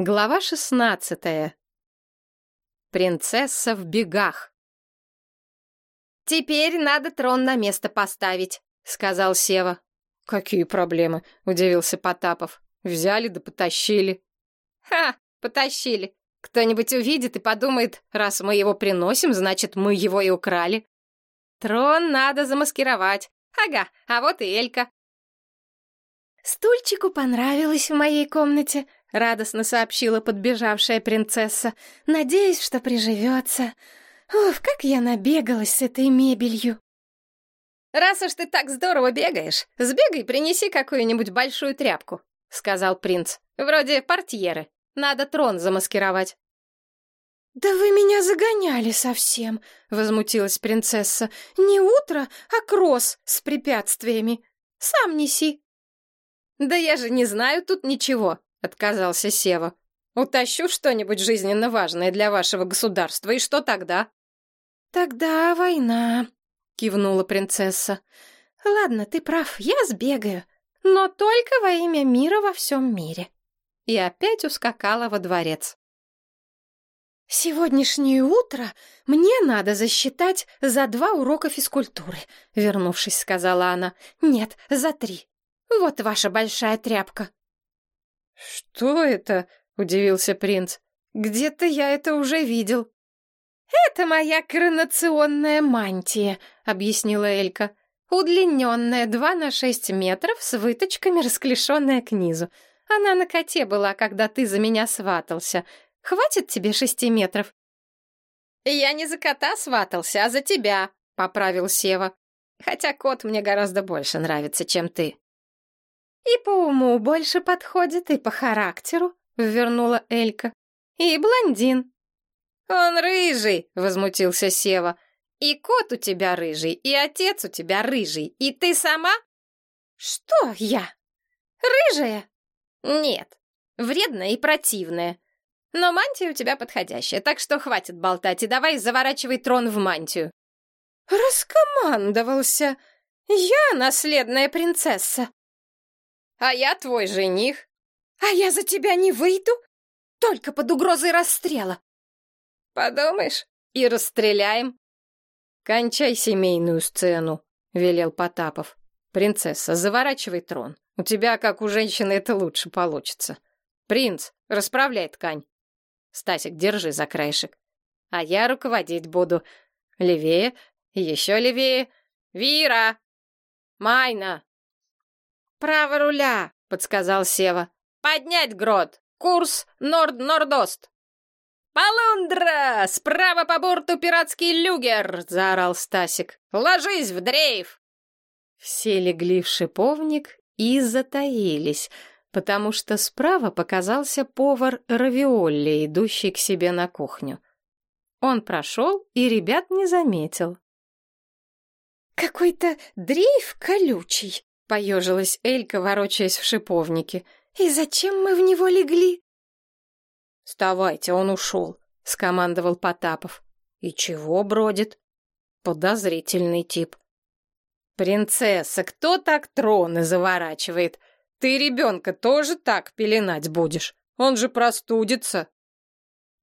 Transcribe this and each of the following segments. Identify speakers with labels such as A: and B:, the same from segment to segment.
A: Глава шестнадцатая. Принцесса в бегах. «Теперь надо трон на место поставить», — сказал Сева.
B: «Какие проблемы?» — удивился Потапов. «Взяли да потащили».
A: «Ха, потащили. Кто-нибудь увидит и подумает, раз мы его приносим, значит, мы его и украли. Трон надо замаскировать. Ага, а вот и Элька».
C: «Стульчику понравилось в моей комнате», — радостно сообщила подбежавшая принцесса. «Надеюсь, что приживется. Уф, как я набегалась с этой мебелью!»
A: «Раз уж ты так здорово бегаешь, сбегай, принеси какую-нибудь большую тряпку», — сказал принц. «Вроде портьеры. Надо трон замаскировать».
C: «Да вы меня загоняли совсем», — возмутилась принцесса. «Не утро, а кросс с препятствиями. Сам неси».
A: «Да я же не знаю тут ничего», — отказался Сева. «Утащу что-нибудь жизненно важное для вашего государства, и что тогда?»
C: «Тогда война», — кивнула принцесса. «Ладно, ты прав, я сбегаю, но только во имя мира во всем мире».
A: И опять ускакала во дворец.
C: «Сегодняшнее утро мне надо засчитать за два урока физкультуры», — вернувшись, сказала она. «Нет, за три. Вот ваша большая тряпка».
B: «Что это?» — удивился принц. «Где-то я это уже видел».
C: «Это моя коронационная мантия», — объяснила Элька. «Удлиненная два на шесть метров с выточками, расклешенная к низу. Она на коте была, когда ты за меня сватался. Хватит тебе шести метров?»
A: «Я не за кота сватался, а за тебя», — поправил Сева. «Хотя кот мне гораздо больше нравится, чем ты».
C: «И по уму больше подходит, и по характеру», — вернула Элька. «И блондин».
A: «Он рыжий», — возмутился Сева. «И кот у тебя рыжий, и отец у тебя рыжий, и ты сама?»
C: «Что я? Рыжая?»
A: «Нет, вредная и противная. Но мантия у тебя подходящая, так что хватит болтать и давай заворачивай трон в мантию».
C: «Раскомандовался. Я наследная принцесса».
A: А я твой жених.
C: А я за тебя не выйду? Только под угрозой расстрела.
A: Подумаешь, и расстреляем.
B: Кончай семейную сцену, велел Потапов. Принцесса, заворачивай трон. У тебя, как у женщины, это лучше получится. Принц, расправляй ткань. Стасик, держи за краешек. А я руководить буду. Левее, еще левее. Вира! Майна!
A: «Право руля», — подсказал Сева. «Поднять грот! Курс норд-нордост!» «Полундра! Справа по борту пиратский люгер!» — заорал Стасик. «Ложись в дрейф!» Все легли в шиповник и затаились, потому что справа показался повар Равиолли, идущий к себе на кухню. Он прошел и ребят не заметил.
C: «Какой-то дрейф колючий», Поежилась Элька, ворочаясь в шиповнике. «И зачем мы в него легли?»
B: «Вставайте, он ушел», — скомандовал Потапов. «И чего бродит?» «Подозрительный тип». «Принцесса, кто так троны заворачивает? Ты ребенка тоже так пеленать будешь? Он же простудится».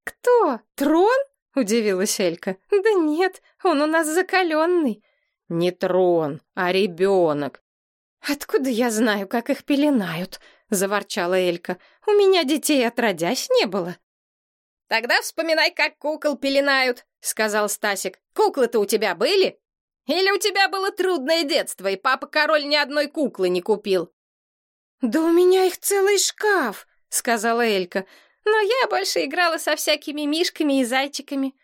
C: «Кто? Трон?» — удивилась Элька. «Да нет, он у нас закаленный».
B: «Не трон, а ребенок.
C: «Откуда я знаю, как их пеленают?» — заворчала Элька. «У меня детей отродясь не было».
A: «Тогда вспоминай, как кукол пеленают», — сказал Стасик. «Куклы-то у тебя были? Или у тебя было трудное детство, и папа-король ни одной куклы не купил?»
C: «Да у меня их целый шкаф», — сказала Элька. «Но я больше играла со всякими мишками и зайчиками».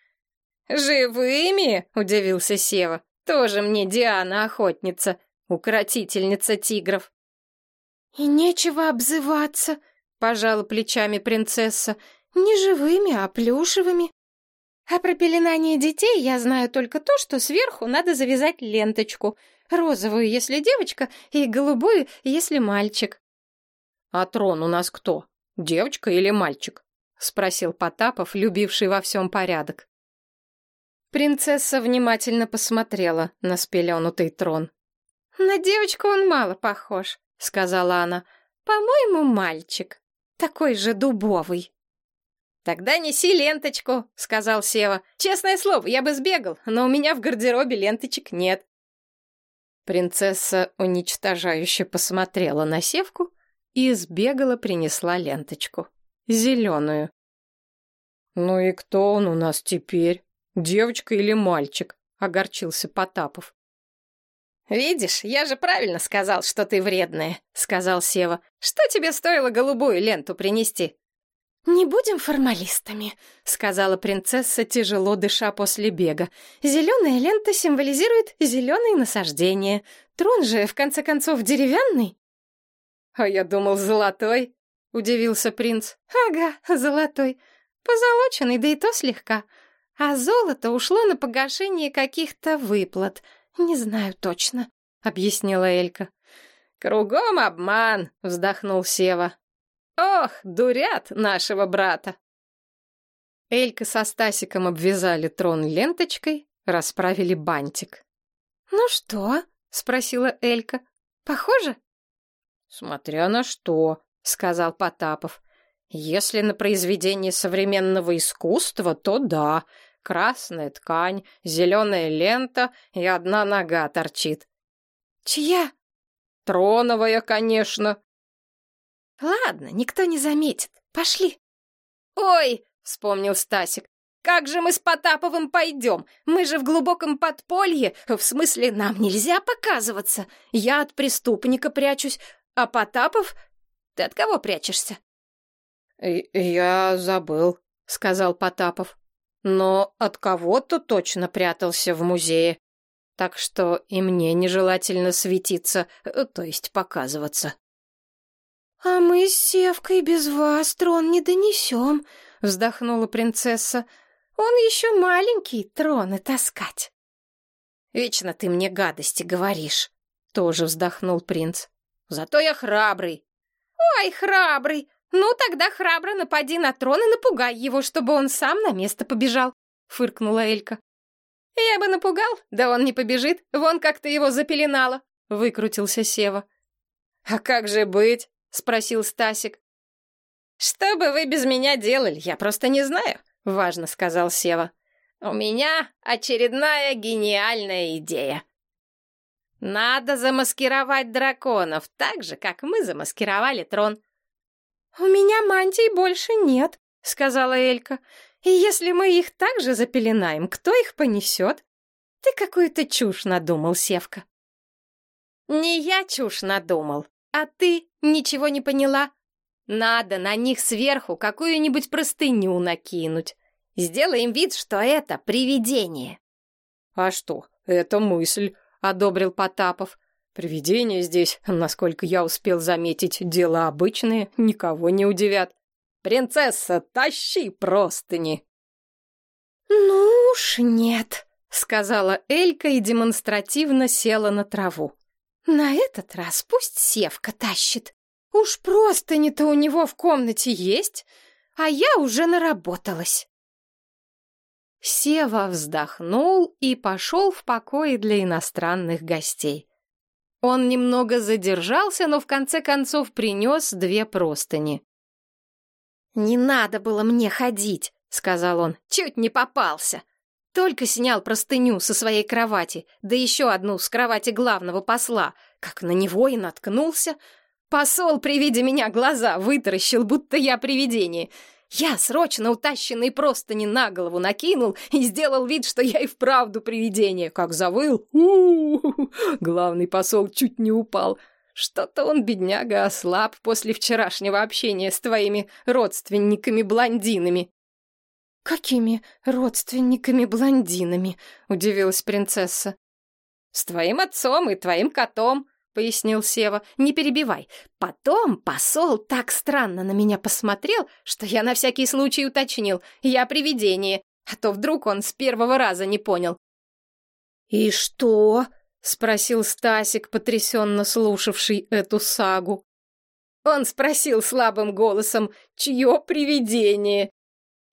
A: «Живыми?» — удивился Сева. «Тоже мне Диана охотница укротительница тигров.
C: «И нечего обзываться», — пожала плечами принцесса, — «не живыми, а плюшевыми. А про пеленание детей я знаю только то, что сверху надо завязать ленточку, розовую, если девочка, и голубую, если мальчик».
B: «А трон у нас кто, девочка или мальчик?» — спросил Потапов, любивший во всем порядок.
A: Принцесса внимательно посмотрела на спеленутый трон.
C: «На девочку он мало похож», — сказала она. «По-моему, мальчик. Такой же дубовый».
A: «Тогда неси ленточку», — сказал Сева. «Честное слово, я бы сбегал, но у меня в гардеробе ленточек нет».
B: Принцесса уничтожающе посмотрела на Севку и сбегала, принесла ленточку. Зеленую. «Ну и кто он у нас теперь? Девочка или мальчик?» — огорчился Потапов.
A: «Видишь, я же правильно сказал, что ты вредная», — сказал Сева. «Что тебе стоило голубую ленту принести?»
C: «Не будем формалистами», — сказала принцесса, тяжело дыша после бега. «Зеленая лента символизирует зеленые насаждения. Трон же, в конце концов, деревянный».
A: «А я думал, золотой», — удивился принц.
C: «Ага, золотой. Позолоченный, да и то слегка. А золото ушло на погашение каких-то выплат. Не знаю точно», — объяснила Элька.
A: «Кругом обман», — вздохнул Сева. Ох, дурят нашего брата.
B: Элька со Стасиком обвязали трон ленточкой, расправили бантик.
C: «Ну что?» — спросила Элька. «Похоже?»
B: «Смотря на что», — сказал Потапов. «Если на произведение современного искусства, то да. Красная ткань, зеленая лента и одна нога торчит».
C: «Чья?»
B: «Троновая, конечно»,
C: Ладно, никто не заметит. Пошли.
A: Ой, вспомнил Стасик. Как же мы с Потаповым пойдем? Мы же в глубоком подполье. В смысле, нам нельзя показываться. Я от преступника прячусь, а Потапов... Ты от кого прячешься?
B: «Я забыл», — сказал Потапов. «Но от кого-то точно прятался в музее. Так что и мне нежелательно светиться, э, то есть показываться».
C: «А мы с Севкой без вас трон не донесем», — вздохнула принцесса. «Он еще маленький, троны таскать».
A: «Вечно ты мне гадости говоришь», — тоже вздохнул принц. «Зато я храбрый».
C: «Ой, храбрый! Ну, тогда храбро напади на трон и напугай его, чтобы он сам на место побежал», — фыркнула Элька.
A: «Я бы напугал, да он не побежит, вон как ты его запеленала», — выкрутился Сева. «А как же быть?» — спросил Стасик. «Что бы вы без меня делали, я просто не знаю», — важно сказал Сева. «У меня очередная гениальная идея. Надо замаскировать драконов так же, как мы замаскировали трон».
C: «У меня мантий больше нет», — сказала Элька. «И если мы их также запеленаем, кто их понесет?» «Ты какую-то чушь надумал, Севка».
A: «Не я чушь надумал, а ты ничего не поняла? Надо на них сверху какую-нибудь простыню накинуть. Сделаем вид, что это привидение.
B: А что, это мысль, одобрил Потапов. Привидения здесь, насколько я успел заметить, дела обычные, никого не удивят. Принцесса, тащи простыни.
C: Ну уж нет, сказала Элька и демонстративно села на траву. На этот раз пусть Севка тащит. Уж просто не-то у него в комнате есть, а я уже наработалась.
B: Сева вздохнул и пошел в покои для иностранных гостей. Он немного задержался, но в конце концов принес две простыни.
A: «Не надо было мне ходить», — сказал он, — «чуть не попался. Только снял простыню со своей кровати, да еще одну с кровати главного посла, как на него и наткнулся. Посол при виде меня глаза вытаращил, будто я привидение. Я срочно утащенный простыни на голову накинул и сделал вид, что я и вправду привидение. Как завыл, у, -у, -у, -у главный посол чуть не упал. Что-то он, бедняга, ослаб после вчерашнего общения с твоими родственниками-блондинами.
C: «Какими родственниками-блондинами?» — удивилась принцесса.
A: «С твоим отцом и твоим котом», — пояснил Сева. «Не перебивай. Потом посол так странно на меня посмотрел, что я на всякий случай уточнил. Я привидение, а то вдруг он с первого раза не понял».
C: «И что?»
A: — спросил Стасик, потрясенно слушавший эту сагу. Он спросил слабым голосом, чье привидение.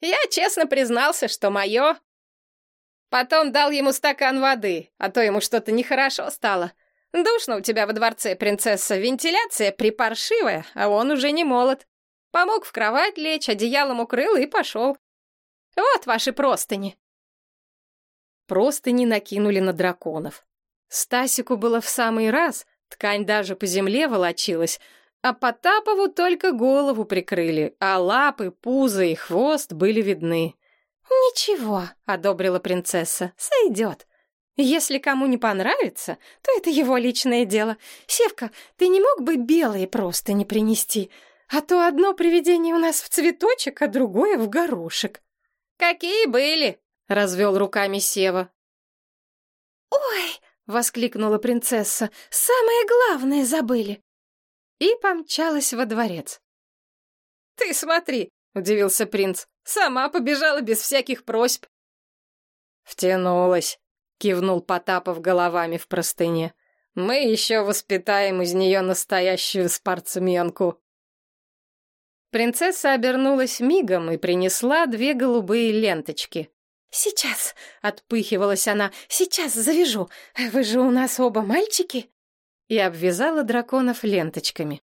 A: Я честно признался, что мое. Потом дал ему стакан воды, а то ему что-то нехорошо стало. Душно у тебя во дворце, принцесса, вентиляция припаршивая, а он уже не молод. Помог в кровать лечь, одеялом укрыл и пошел. Вот ваши простыни.
B: Простыни накинули на драконов. Стасику было в самый раз, ткань даже по земле волочилась, а Потапову только голову прикрыли, а лапы, пузо и хвост были видны.
C: «Ничего», — одобрила принцесса, — «сойдет. Если кому не понравится, то это его личное дело. Севка, ты не мог бы белые просто не принести? А то одно привидение у нас в цветочек, а другое в горошек».
A: «Какие были?» — развел руками Сева.
C: «Ой!» — воскликнула принцесса. «Самое главное забыли!» И помчалась во дворец.
A: «Ты смотри!» — удивился принц. «Сама побежала без всяких просьб».
B: «Втянулась!» — кивнул Потапов головами в простыне. «Мы еще воспитаем из нее настоящую спортсменку!» Принцесса обернулась мигом и принесла две голубые ленточки.
C: «Сейчас!» — отпыхивалась она. «Сейчас завяжу! Вы же у нас оба мальчики!»
B: И обвязала драконов ленточками.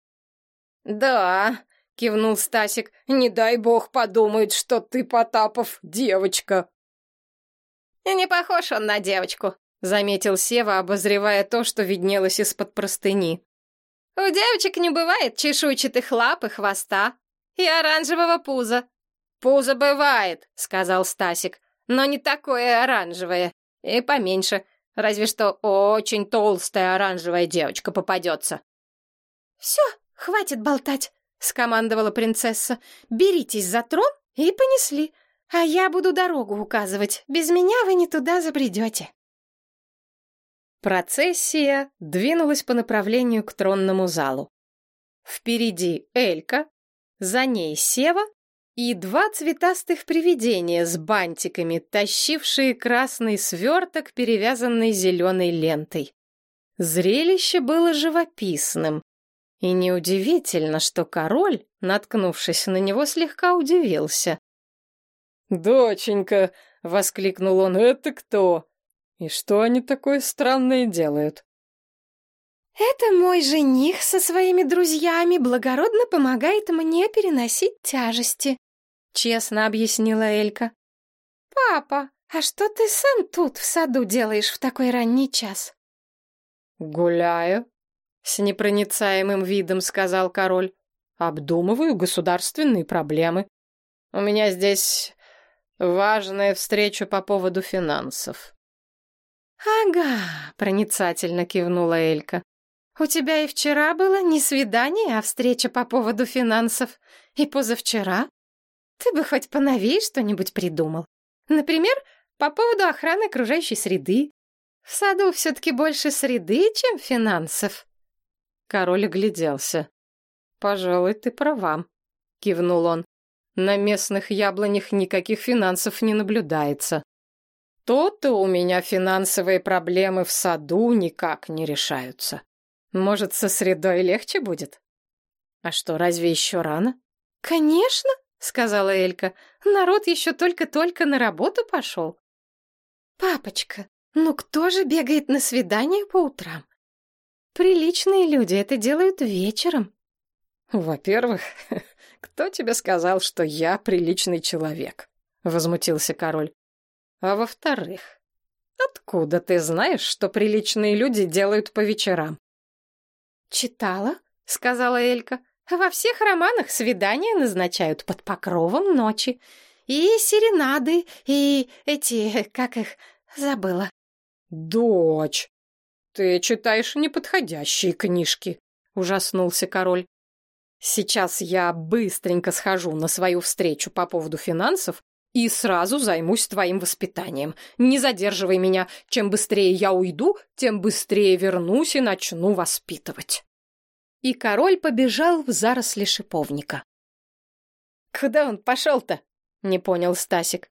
A: «Да!» — кивнул Стасик. «Не дай бог подумает, что ты, Потапов, девочка!» «И не похож он на девочку», — заметил Сева, обозревая то, что виднелось из-под простыни. «У девочек не бывает чешуйчатых лап и хвоста, и оранжевого пуза». «Пузо бывает», — сказал Стасик но не такое оранжевое. И поменьше. Разве что очень толстая оранжевая девочка попадется.
C: «Все, хватит болтать», — скомандовала принцесса. «Беритесь за трон и понесли, а я буду дорогу указывать. Без меня вы не туда забредете».
B: Процессия двинулась по направлению к тронному залу. Впереди Элька, за ней Сева, и два цветастых привидения с бантиками, тащившие красный сверток, перевязанный зеленой лентой. Зрелище было живописным, и неудивительно, что король, наткнувшись на него, слегка удивился.
D: «Доченька!» — воскликнул он. «Это кто? И что они такое странное делают?»
C: «Это мой жених со своими друзьями благородно помогает мне переносить тяжести», честно объяснила Элька. «Папа, а что ты сам тут в саду делаешь в такой ранний час?»
B: «Гуляю», — с непроницаемым видом сказал король. «Обдумываю государственные проблемы. У меня здесь важная встреча по поводу финансов».
C: «Ага», — проницательно кивнула Элька. «У тебя и вчера было не свидание, а встреча по поводу финансов. И позавчера. Ты бы хоть поновей что-нибудь придумал. Например, по поводу охраны окружающей среды. В саду все-таки больше среды, чем финансов.
B: Король огляделся. «Пожалуй, ты права», — кивнул он. «На местных яблонях никаких финансов не наблюдается. То-то у меня финансовые проблемы в саду никак не решаются. Может, со средой легче будет? А что, разве еще рано?
C: Конечно, сказала Элька. Народ еще только-только на работу пошел. Папочка, ну кто же бегает на свидание по утрам? Приличные люди это делают вечером.
D: Во-первых, кто тебе сказал, что я приличный человек? Возмутился король. А во-вторых, откуда ты знаешь, что приличные люди делают по вечерам?
C: Читала, сказала Элька. Во всех романах свидания назначают под покровом ночи. И серенады, и эти, как их, забыла.
D: Дочь, ты читаешь неподходящие книжки, ужаснулся король. Сейчас я быстренько схожу на свою встречу по поводу финансов и сразу займусь твоим воспитанием. Не задерживай меня. Чем быстрее я уйду, тем быстрее вернусь и начну воспитывать
B: и король побежал в заросли шиповника.
A: «Куда он пошел-то?» — не понял Стасик.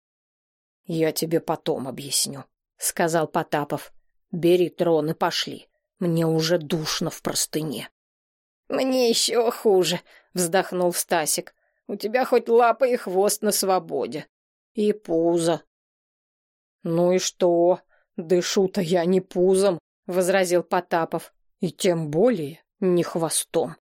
D: «Я тебе потом объясню», — сказал Потапов. «Бери трон и пошли. Мне уже душно в простыне».
A: «Мне еще хуже», — вздохнул Стасик. «У тебя хоть лапа и хвост на свободе. И пузо».
D: «Ну и что? Дышу-то я не пузом», — возразил Потапов. «И тем более не хвостом.